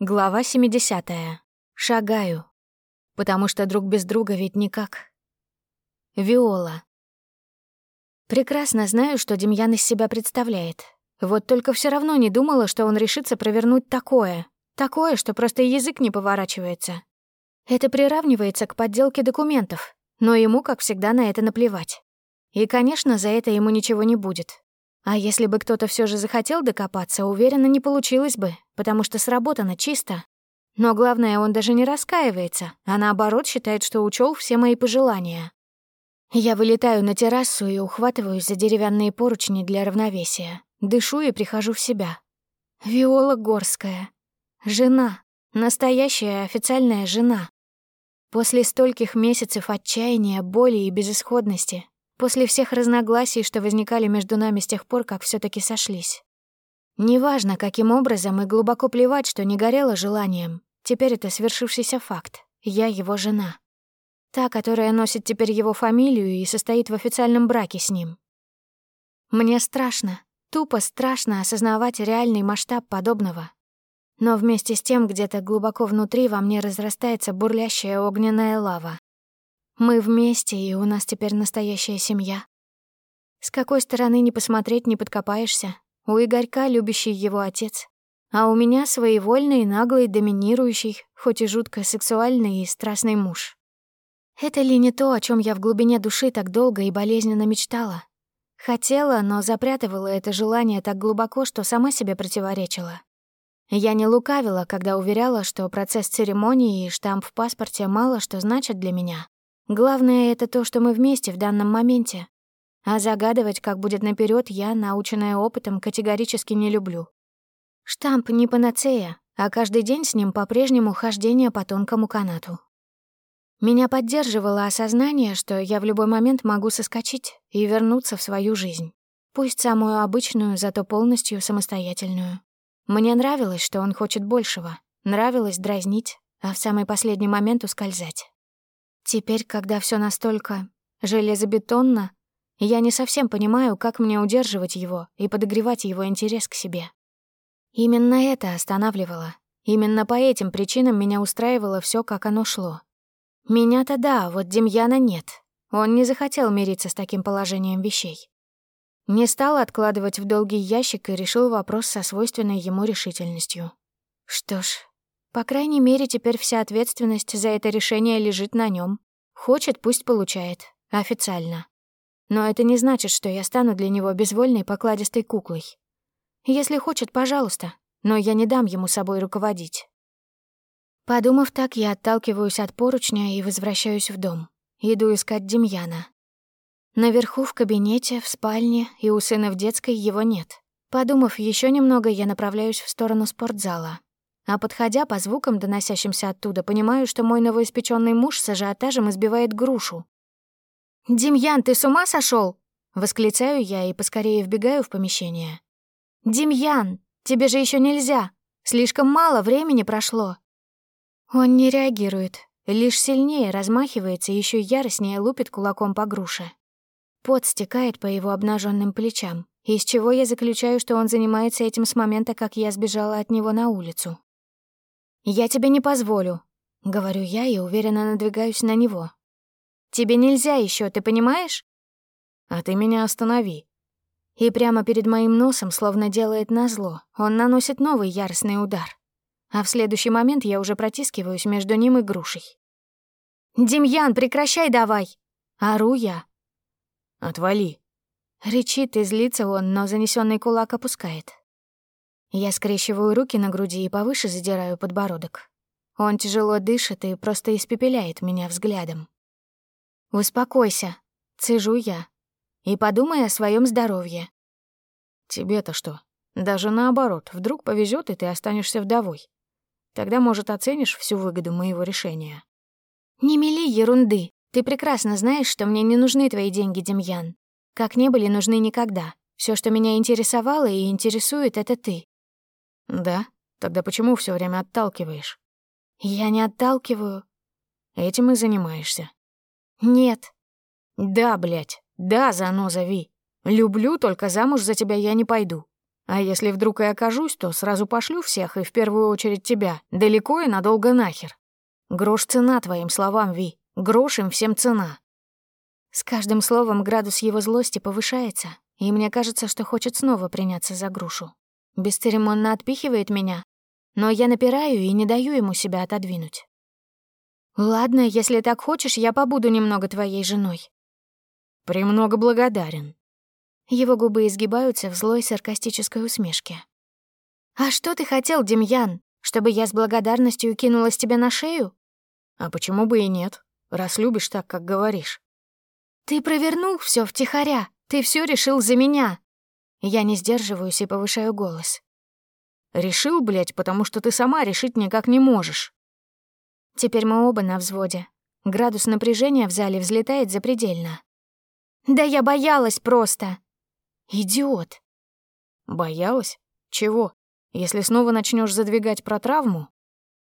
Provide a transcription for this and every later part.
Глава 70. Шагаю. Потому что друг без друга ведь никак. Виола. Прекрасно знаю, что Демьян из себя представляет. Вот только все равно не думала, что он решится провернуть такое. Такое, что просто язык не поворачивается. Это приравнивается к подделке документов, но ему, как всегда, на это наплевать. И, конечно, за это ему ничего не будет. А если бы кто-то все же захотел докопаться, уверенно, не получилось бы, потому что сработано чисто. Но главное, он даже не раскаивается, а наоборот считает, что учел все мои пожелания. Я вылетаю на террасу и ухватываюсь за деревянные поручни для равновесия. Дышу и прихожу в себя. Виола Горская. Жена. Настоящая официальная жена. После стольких месяцев отчаяния, боли и безысходности После всех разногласий, что возникали между нами с тех пор, как все таки сошлись. Неважно, каким образом, и глубоко плевать, что не горело желанием. Теперь это свершившийся факт. Я его жена. Та, которая носит теперь его фамилию и состоит в официальном браке с ним. Мне страшно, тупо страшно осознавать реальный масштаб подобного. Но вместе с тем где-то глубоко внутри во мне разрастается бурлящая огненная лава. Мы вместе, и у нас теперь настоящая семья. С какой стороны не посмотреть, не подкопаешься. У Игорька любящий его отец, а у меня своевольный, наглый, доминирующий, хоть и жутко сексуальный и страстный муж. Это ли не то, о чем я в глубине души так долго и болезненно мечтала? Хотела, но запрятывала это желание так глубоко, что сама себе противоречила. Я не лукавила, когда уверяла, что процесс церемонии и штамп в паспорте мало что значат для меня. Главное — это то, что мы вместе в данном моменте. А загадывать, как будет наперед, я, наученная опытом, категорически не люблю. Штамп не панацея, а каждый день с ним по-прежнему хождение по тонкому канату. Меня поддерживало осознание, что я в любой момент могу соскочить и вернуться в свою жизнь. Пусть самую обычную, зато полностью самостоятельную. Мне нравилось, что он хочет большего. Нравилось дразнить, а в самый последний момент ускользать. Теперь, когда все настолько железобетонно, я не совсем понимаю, как мне удерживать его и подогревать его интерес к себе. Именно это останавливало. Именно по этим причинам меня устраивало все, как оно шло. Меня-то да, вот Демьяна нет. Он не захотел мириться с таким положением вещей. Не стал откладывать в долгий ящик и решил вопрос со свойственной ему решительностью. Что ж, по крайней мере, теперь вся ответственность за это решение лежит на нем. Хочет, пусть получает. Официально. Но это не значит, что я стану для него безвольной покладистой куклой. Если хочет, пожалуйста, но я не дам ему собой руководить. Подумав так, я отталкиваюсь от поручня и возвращаюсь в дом. Иду искать Демьяна. Наверху в кабинете, в спальне и у сына в детской его нет. Подумав еще немного, я направляюсь в сторону спортзала а подходя по звукам, доносящимся оттуда, понимаю, что мой новоиспеченный муж с ажиотажем избивает грушу. «Демьян, ты с ума сошел? Восклицаю я и поскорее вбегаю в помещение. «Демьян, тебе же еще нельзя! Слишком мало времени прошло!» Он не реагирует, лишь сильнее размахивается и еще яростнее лупит кулаком по груше. Пот стекает по его обнаженным плечам, из чего я заключаю, что он занимается этим с момента, как я сбежала от него на улицу. «Я тебе не позволю», — говорю я и уверенно надвигаюсь на него. «Тебе нельзя еще, ты понимаешь?» «А ты меня останови». И прямо перед моим носом, словно делает назло, он наносит новый яростный удар. А в следующий момент я уже протискиваюсь между ним и грушей. «Демьян, прекращай давай!» Ору я. «Отвали!» Рычит и злится он, но занесенный кулак опускает. Я скрещиваю руки на груди и повыше задираю подбородок. Он тяжело дышит и просто испепеляет меня взглядом. «Успокойся», — цежу я, — «и подумай о своем здоровье». «Тебе-то что? Даже наоборот, вдруг повезет и ты останешься вдовой. Тогда, может, оценишь всю выгоду моего решения». «Не мели ерунды. Ты прекрасно знаешь, что мне не нужны твои деньги, Демьян. Как не были нужны никогда. Все, что меня интересовало и интересует, — это ты. Да? Тогда почему все время отталкиваешь? Я не отталкиваю. Этим и занимаешься. Нет. Да, блядь. Да, заноза Ви. Люблю, только замуж за тебя я не пойду. А если вдруг и окажусь, то сразу пошлю всех, и в первую очередь тебя, далеко и надолго нахер. Грош цена твоим словам, Ви. Грош им всем цена. С каждым словом градус его злости повышается, и мне кажется, что хочет снова приняться за грушу. Бесцеремонно отпихивает меня, но я напираю и не даю ему себя отодвинуть. «Ладно, если так хочешь, я побуду немного твоей женой». «Премного благодарен». Его губы изгибаются в злой саркастической усмешке. «А что ты хотел, Демьян? Чтобы я с благодарностью кинулась тебе на шею?» «А почему бы и нет, раз любишь так, как говоришь?» «Ты провернул все втихаря, ты все решил за меня». Я не сдерживаюсь и повышаю голос. «Решил, блядь, потому что ты сама решить никак не можешь». Теперь мы оба на взводе. Градус напряжения в зале взлетает запредельно. «Да я боялась просто!» «Идиот!» «Боялась? Чего? Если снова начнешь задвигать про травму?»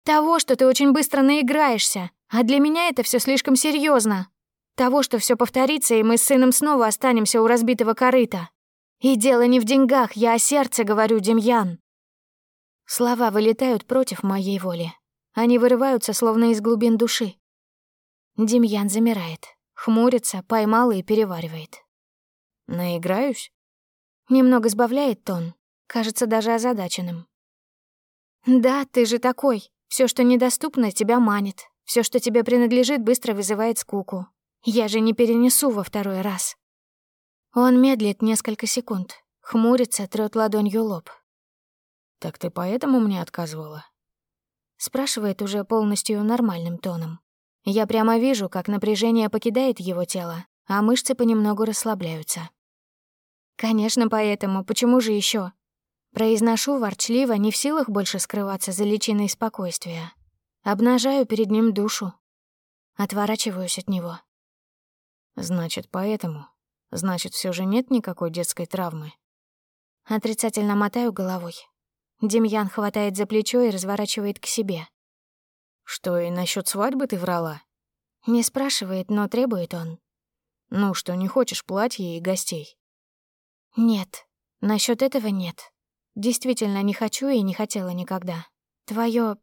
«Того, что ты очень быстро наиграешься, а для меня это все слишком серьезно. Того, что все повторится, и мы с сыном снова останемся у разбитого корыта. И дело не в деньгах, я о сердце говорю, Демьян». Слова вылетают против моей воли. Они вырываются, словно из глубин души. Демьян замирает, хмурится, поймал и переваривает. «Наиграюсь?» Немного сбавляет тон, кажется даже озадаченным. «Да, ты же такой. Все, что недоступно, тебя манит. Все, что тебе принадлежит, быстро вызывает скуку. Я же не перенесу во второй раз». Он медлит несколько секунд, хмурится, трёт ладонью лоб. «Так ты поэтому мне отказывала?» Спрашивает уже полностью нормальным тоном. Я прямо вижу, как напряжение покидает его тело, а мышцы понемногу расслабляются. Конечно, поэтому. Почему же еще? Произношу ворчливо, не в силах больше скрываться за личиной спокойствия. Обнажаю перед ним душу. Отворачиваюсь от него. Значит, поэтому. Значит, все же нет никакой детской травмы. Отрицательно мотаю головой. Демьян хватает за плечо и разворачивает к себе. «Что, и насчет свадьбы ты врала?» Не спрашивает, но требует он. «Ну что, не хочешь платья и гостей?» «Нет, насчет этого нет. Действительно не хочу и не хотела никогда. Твое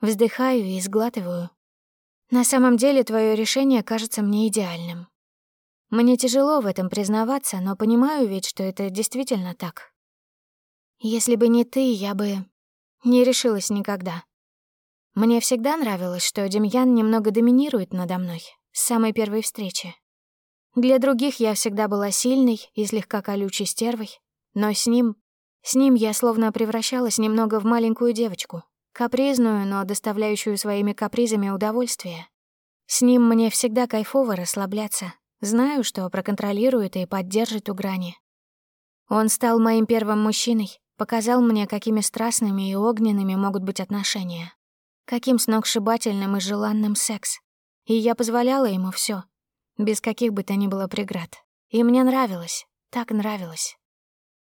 Вздыхаю и сглатываю. На самом деле твое решение кажется мне идеальным. Мне тяжело в этом признаваться, но понимаю ведь, что это действительно так. Если бы не ты, я бы не решилась никогда. Мне всегда нравилось, что Демьян немного доминирует надо мной с самой первой встречи. Для других я всегда была сильной и слегка колючей стервой, но с ним... С ним я словно превращалась немного в маленькую девочку, капризную, но доставляющую своими капризами удовольствие. С ним мне всегда кайфово расслабляться. Знаю, что проконтролирует и поддержит у грани. Он стал моим первым мужчиной, Показал мне, какими страстными и огненными могут быть отношения. Каким сногсшибательным и желанным секс. И я позволяла ему все, без каких бы то ни было преград. И мне нравилось, так нравилось.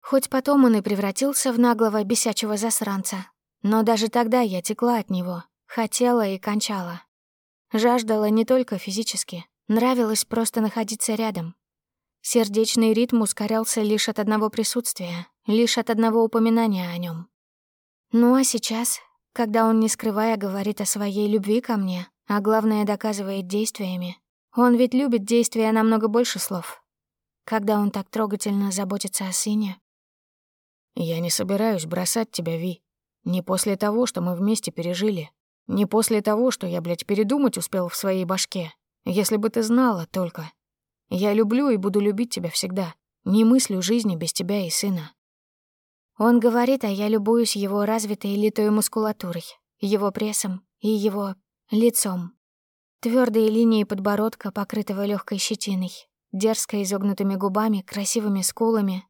Хоть потом он и превратился в наглого бесячего засранца, но даже тогда я текла от него, хотела и кончала. Жаждала не только физически, нравилось просто находиться рядом. Сердечный ритм ускорялся лишь от одного присутствия, лишь от одного упоминания о нем. Ну а сейчас, когда он, не скрывая, говорит о своей любви ко мне, а главное, доказывает действиями, он ведь любит действия намного больше слов. Когда он так трогательно заботится о сыне. «Я не собираюсь бросать тебя, Ви. Не после того, что мы вместе пережили. Не после того, что я, блядь, передумать успел в своей башке. Если бы ты знала только. Я люблю и буду любить тебя всегда. Не мыслю жизни без тебя и сына. Он говорит, а я любуюсь его развитой литой мускулатурой, его прессом и его лицом. Твердые линии подбородка, покрытого легкой щетиной, дерзко изогнутыми губами, красивыми скулами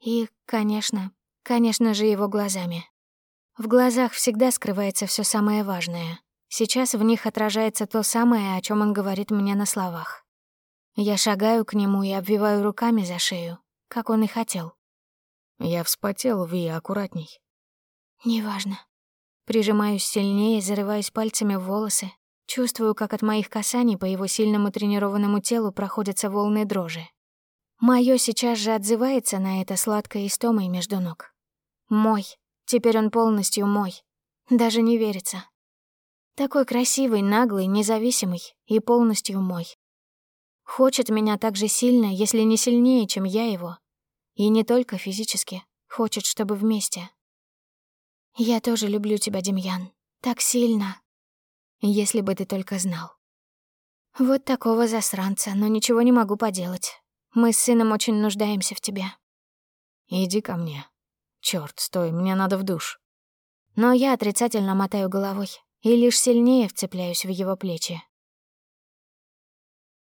и, конечно, конечно же, его глазами. В глазах всегда скрывается все самое важное. Сейчас в них отражается то самое, о чем он говорит мне на словах. Я шагаю к нему и обвиваю руками за шею, как он и хотел. Я вспотел, Ви, аккуратней. Неважно. Прижимаюсь сильнее, зарываюсь пальцами в волосы. Чувствую, как от моих касаний по его сильному тренированному телу проходятся волны дрожи. Моё сейчас же отзывается на это сладкой истомой между ног. Мой. Теперь он полностью мой. Даже не верится. Такой красивый, наглый, независимый и полностью мой. Хочет меня так же сильно, если не сильнее, чем я его. И не только физически. Хочет, чтобы вместе. Я тоже люблю тебя, Демьян. Так сильно. Если бы ты только знал. Вот такого засранца, но ничего не могу поделать. Мы с сыном очень нуждаемся в тебе. Иди ко мне. Чёрт, стой, мне надо в душ. Но я отрицательно мотаю головой и лишь сильнее вцепляюсь в его плечи.